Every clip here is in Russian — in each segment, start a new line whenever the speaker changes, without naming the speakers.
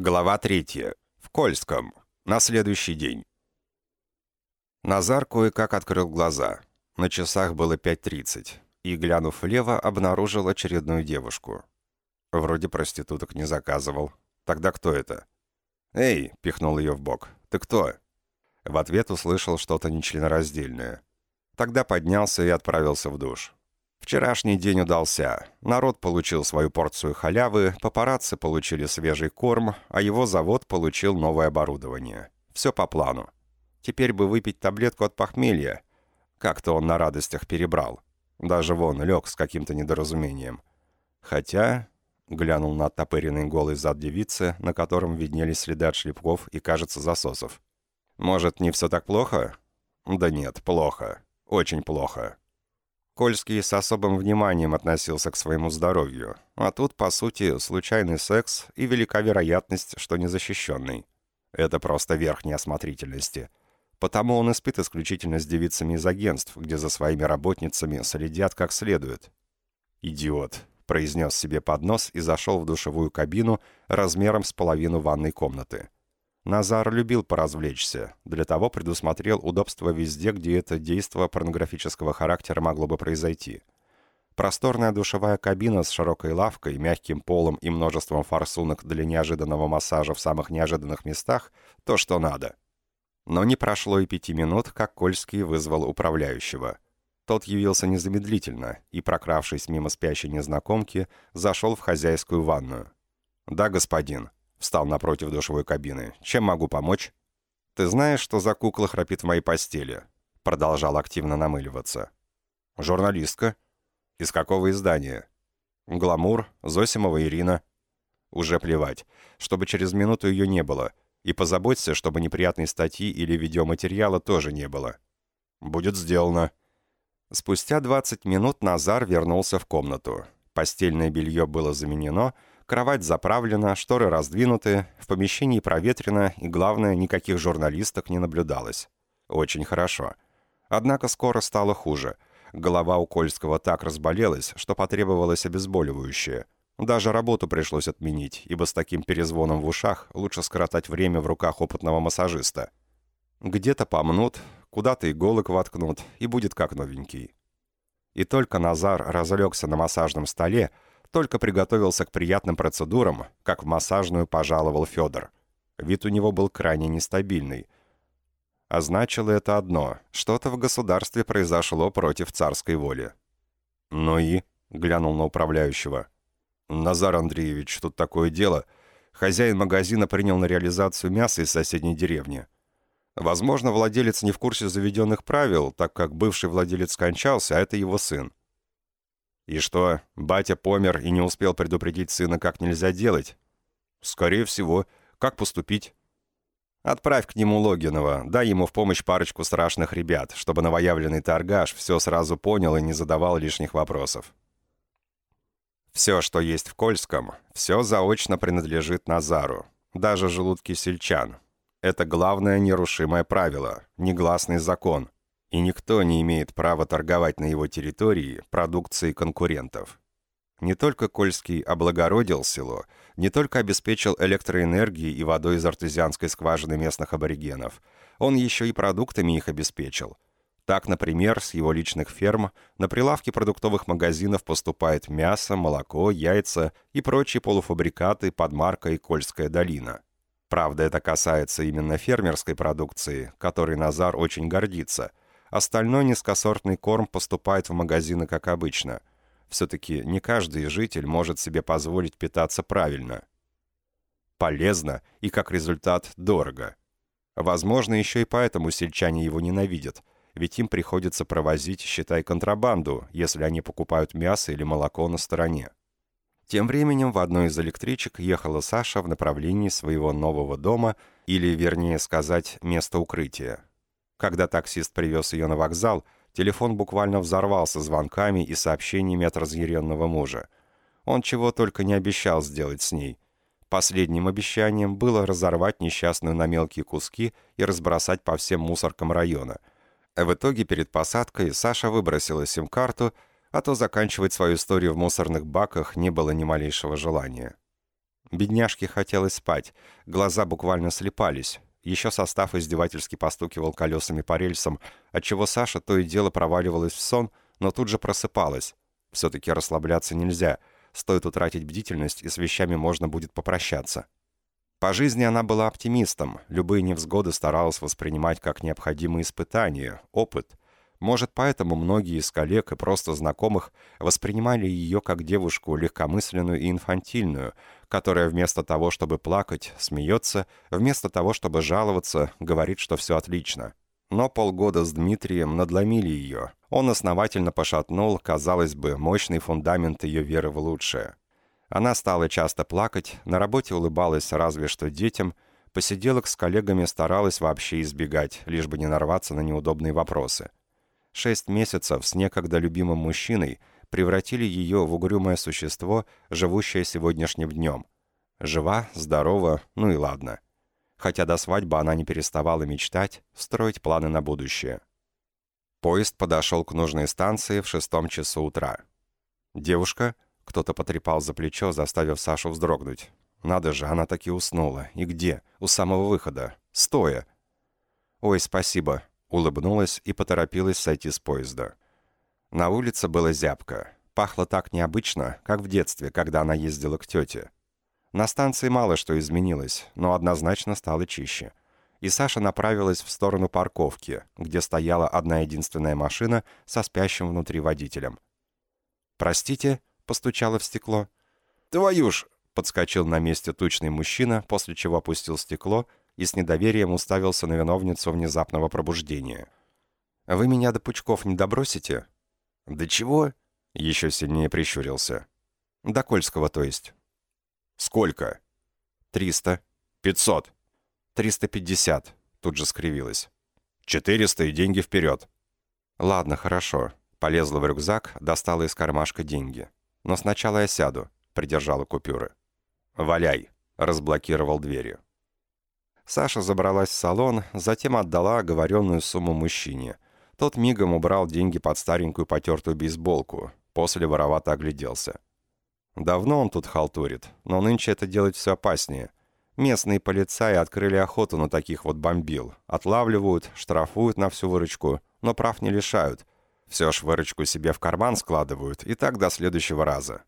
Глава третья. В Кольском. На следующий день. Назар кое-как открыл глаза. На часах было 5.30. И, глянув влево, обнаружил очередную девушку. Вроде проституток не заказывал. Тогда кто это? «Эй!» — пихнул ее в бок. «Ты кто?» В ответ услышал что-то нечленораздельное. Тогда поднялся и отправился в душ. Вчерашний день удался. Народ получил свою порцию халявы, папарацци получили свежий корм, а его завод получил новое оборудование. Все по плану. Теперь бы выпить таблетку от похмелья. Как-то он на радостях перебрал. Даже вон лег с каким-то недоразумением. Хотя... Глянул на оттопыренный голый зад девицы, на котором виднелись следы от шлепков и, кажется, засосов. «Может, не все так плохо?» «Да нет, плохо. Очень плохо. Кольский с особым вниманием относился к своему здоровью, а тут, по сути, случайный секс и велика вероятность, что незащищенный. Это просто верх неосмотрительности. Потому он и спит исключительно с девицами из агентств, где за своими работницами следят как следует. «Идиот», — произнес себе под нос и зашел в душевую кабину размером с половину ванной комнаты. Назар любил поразвлечься, для того предусмотрел удобство везде, где это действо порнографического характера могло бы произойти. Просторная душевая кабина с широкой лавкой, мягким полом и множеством форсунок для неожиданного массажа в самых неожиданных местах – то, что надо. Но не прошло и пяти минут, как Кольский вызвал управляющего. Тот явился незамедлительно и, прокравшись мимо спящей незнакомки, зашел в хозяйскую ванную. «Да, господин», Встал напротив душевой кабины. «Чем могу помочь?» «Ты знаешь, что за кукла храпит в моей постели?» Продолжал активно намыливаться. «Журналистка?» «Из какого издания?» «Гламур», «Зосимова Ирина». «Уже плевать. Чтобы через минуту ее не было. И позаботься, чтобы неприятной статьи или видеоматериала тоже не было». «Будет сделано». Спустя 20 минут Назар вернулся в комнату. Постельное белье было заменено, Кровать заправлена, шторы раздвинуты, в помещении проветрено и, главное, никаких журналисток не наблюдалось. Очень хорошо. Однако скоро стало хуже. Голова у Кольского так разболелась, что потребовалось обезболивающее. Даже работу пришлось отменить, ибо с таким перезвоном в ушах лучше скоротать время в руках опытного массажиста. Где-то помнут, куда-то иголок воткнут, и будет как новенький. И только Назар разлегся на массажном столе, только приготовился к приятным процедурам, как в массажную пожаловал Федор. Вид у него был крайне нестабильный. А значило это одно – что-то в государстве произошло против царской воли. «Ну и?» – глянул на управляющего. «Назар Андреевич, тут такое дело. Хозяин магазина принял на реализацию мяса из соседней деревни. Возможно, владелец не в курсе заведенных правил, так как бывший владелец скончался, а это его сын. «И что, батя помер и не успел предупредить сына, как нельзя делать?» «Скорее всего. Как поступить?» «Отправь к нему Логинова, дай ему в помощь парочку страшных ребят, чтобы новоявленный торгаш все сразу понял и не задавал лишних вопросов». Все, что есть в Кольском, все заочно принадлежит Назару, даже желудки сельчан. Это главное нерушимое правило, негласный закон – и никто не имеет права торговать на его территории продукцией конкурентов. Не только Кольский облагородил село, не только обеспечил электроэнергией и водой из артезианской скважины местных аборигенов, он еще и продуктами их обеспечил. Так, например, с его личных ферм на прилавки продуктовых магазинов поступает мясо, молоко, яйца и прочие полуфабрикаты под маркой «Кольская долина». Правда, это касается именно фермерской продукции, которой Назар очень гордится – Остальной низкосортный корм поступает в магазины как обычно. Все-таки не каждый житель может себе позволить питаться правильно. Полезно и, как результат, дорого. Возможно, еще и поэтому сельчане его ненавидят, ведь им приходится провозить, считай, контрабанду, если они покупают мясо или молоко на стороне. Тем временем в одной из электричек ехала Саша в направлении своего нового дома, или, вернее сказать, места укрытия. Когда таксист привез ее на вокзал, телефон буквально взорвался звонками и сообщениями от разъяренного мужа. Он чего только не обещал сделать с ней. Последним обещанием было разорвать несчастную на мелкие куски и разбросать по всем мусоркам района. А в итоге перед посадкой Саша выбросила сим-карту, а то заканчивать свою историю в мусорных баках не было ни малейшего желания. Бедняжке хотелось спать, глаза буквально слепались. Еще состав издевательски постукивал колесами по рельсам, отчего Саша то и дело проваливалась в сон, но тут же просыпалась. Все-таки расслабляться нельзя. Стоит утратить бдительность, и с вещами можно будет попрощаться. По жизни она была оптимистом. Любые невзгоды старалась воспринимать как необходимые испытания, опыт. Может, поэтому многие из коллег и просто знакомых воспринимали ее как девушку легкомысленную и инфантильную, которая вместо того, чтобы плакать, смеется, вместо того, чтобы жаловаться, говорит, что все отлично. Но полгода с Дмитрием надломили ее. Он основательно пошатнул, казалось бы, мощный фундамент ее веры в лучшее. Она стала часто плакать, на работе улыбалась разве что детям, посиделок с коллегами старалась вообще избегать, лишь бы не нарваться на неудобные вопросы. Шесть месяцев с некогда любимым мужчиной превратили ее в угрюмое существо, живущее сегодняшним днем. Жива, здорова, ну и ладно. Хотя до свадьбы она не переставала мечтать, строить планы на будущее. Поезд подошел к нужной станции в шестом часу утра. Девушка, кто-то потрепал за плечо, заставив Сашу вздрогнуть. Надо же, она таки уснула. И где? У самого выхода. Стоя. «Ой, спасибо», — улыбнулась и поторопилась сойти с поезда. На улице было зябко. Пахло так необычно, как в детстве, когда она ездила к тете. На станции мало что изменилось, но однозначно стало чище и Саша направилась в сторону парковки, где стояла одна единственная машина со спящим внутри водителем. «Простите?» — постучала в стекло. «Твою ж!» — подскочил на месте тучный мужчина, после чего опустил стекло и с недоверием уставился на виновницу внезапного пробуждения. «Вы меня до пучков не добросите?» «До чего?» — еще сильнее прищурился. «До Кольского, то есть». «Сколько?» «Триста». «Пятьсот». «350», — тут же скривилась. «400 и деньги вперед». «Ладно, хорошо». Полезла в рюкзак, достала из кармашка деньги. «Но сначала я сяду», — придержала купюры. «Валяй», — разблокировал двери. Саша забралась в салон, затем отдала оговоренную сумму мужчине. Тот мигом убрал деньги под старенькую потертую бейсболку, после воровато огляделся. Давно он тут халтурит, но нынче это делать все опаснее. Местные полицаи открыли охоту на таких вот бомбил. Отлавливают, штрафуют на всю выручку, но прав не лишают. Все ж выручку себе в карман складывают, и так до следующего раза.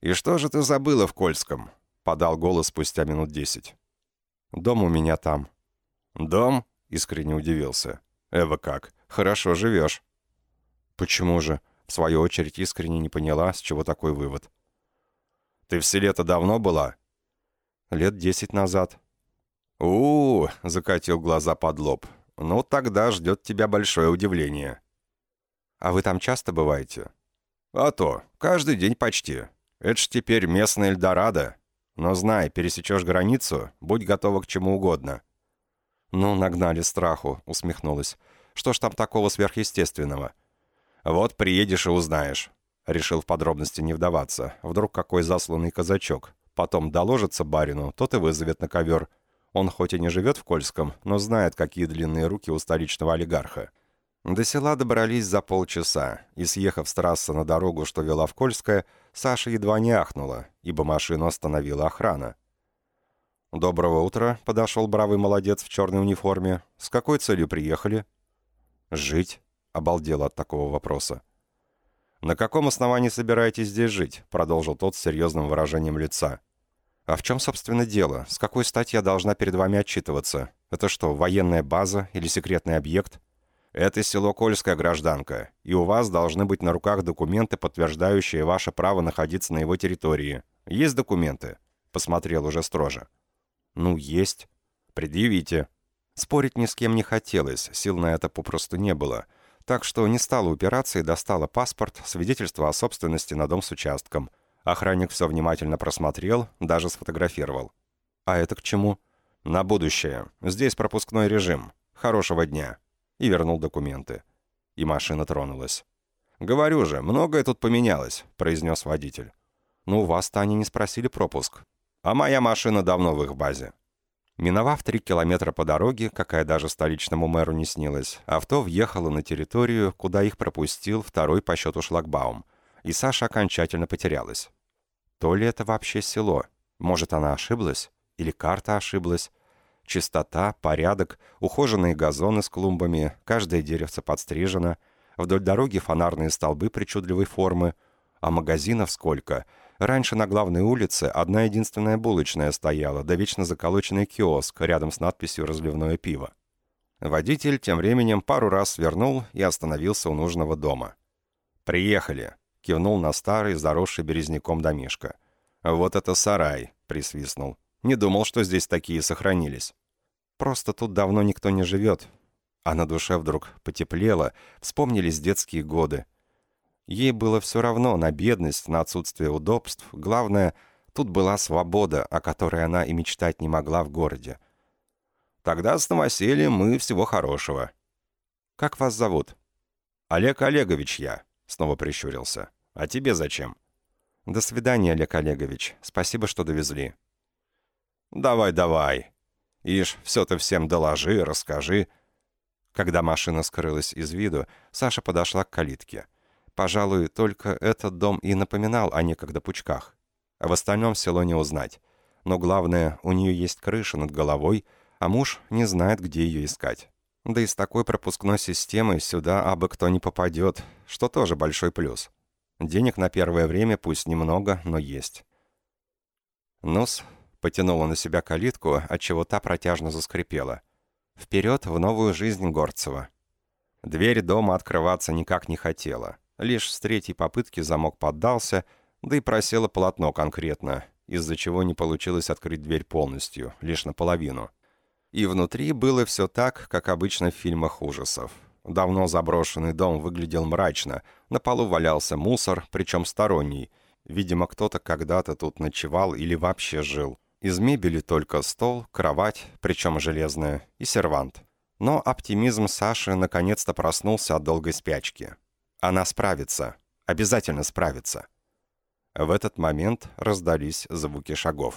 «И что же ты забыла в Кольском?» — подал голос спустя минут десять. «Дом у меня там». «Дом?» — искренне удивился. «Эва как? Хорошо живешь». «Почему же?» — в свою очередь искренне не поняла, с чего такой вывод. «Ты в селе-то давно была?» лет десять назад». «У-у-у!» — закатил глаза под лоб. «Ну, тогда ждет тебя большое удивление». «А вы там часто бываете?» «А то, каждый день почти. Это ж теперь местная Эльдорадо. Но знай, пересечешь границу, будь готова к чему угодно». «Ну, нагнали страху», — усмехнулась. «Что ж там такого сверхъестественного?» «Вот приедешь и узнаешь». Решил в подробности не вдаваться. Вдруг какой засланный казачок. Потом доложится барину, тот и вызовет на ковер. Он хоть и не живет в Кольском, но знает, какие длинные руки у столичного олигарха. До села добрались за полчаса, и, съехав с трассы на дорогу, что вела в Кольское, Саша едва не ахнула, ибо машину остановила охрана. «Доброго утра», — подошел бравый молодец в черной униформе. «С какой целью приехали?» «Жить», — обалдел от такого вопроса. «На каком основании собираетесь здесь жить?» — продолжил тот с серьезным выражением лица. «А в чем, собственно, дело? С какой стати я должна перед вами отчитываться? Это что, военная база или секретный объект?» «Это село Кольская гражданка, и у вас должны быть на руках документы, подтверждающие ваше право находиться на его территории. Есть документы?» — посмотрел уже строже. «Ну, есть. Предъявите». Спорить ни с кем не хотелось, сил на это попросту не было. Так что не стала упираться и достала паспорт, свидетельство о собственности на дом с участком — Охранник все внимательно просмотрел, даже сфотографировал. «А это к чему?» «На будущее. Здесь пропускной режим. Хорошего дня». И вернул документы. И машина тронулась. «Говорю же, многое тут поменялось», — произнес водитель. «Ну, вас-то они не спросили пропуск. А моя машина давно в их базе». Миновав три километра по дороге, какая даже столичному мэру не снилась, авто въехало на территорию, куда их пропустил второй по счету шлагбаум, и Саша окончательно потерялась. То ли это вообще село? Может, она ошиблась? Или карта ошиблась? Чистота, порядок, ухоженные газоны с клумбами, каждое деревце подстрижено, вдоль дороги фонарные столбы причудливой формы, а магазинов сколько? Раньше на главной улице одна единственная булочная стояла, да вечно заколоченный киоск рядом с надписью «Разливное пиво». Водитель тем временем пару раз свернул и остановился у нужного дома. «Приехали», — кивнул на старый, заросший березняком домишко. «Вот это сарай», — присвистнул. «Не думал, что здесь такие сохранились». «Просто тут давно никто не живет». А на душе вдруг потеплело, вспомнились детские годы. Ей было все равно на бедность, на отсутствие удобств. Главное, тут была свобода, о которой она и мечтать не могла в городе. Тогда с новосельем мы всего хорошего. Как вас зовут? Олег Олегович я, снова прищурился. А тебе зачем? До свидания, Олег Олегович. Спасибо, что довезли. Давай, давай. Ишь, все ты всем доложи, расскажи. Когда машина скрылась из виду, Саша подошла к калитке. Пожалуй, только этот дом и напоминал о некогда пучках. В остальном село не узнать. Но главное, у нее есть крыша над головой — а муж не знает, где ее искать. Да и с такой пропускной системой сюда абы кто не попадет, что тоже большой плюс. Денег на первое время пусть немного, но есть. Нос потянула на себя калитку, отчего та протяжно заскрипела. Вперед в новую жизнь Горцева. Дверь дома открываться никак не хотела. Лишь с третьей попытки замок поддался, да и просело полотно конкретно, из-за чего не получилось открыть дверь полностью, лишь наполовину. И внутри было все так, как обычно в фильмах ужасов. Давно заброшенный дом выглядел мрачно, на полу валялся мусор, причем сторонний. Видимо, кто-то когда-то тут ночевал или вообще жил. Из мебели только стол, кровать, причем железная, и сервант. Но оптимизм Саши наконец-то проснулся от долгой спячки. Она справится. Обязательно справится. В этот момент раздались звуки шагов.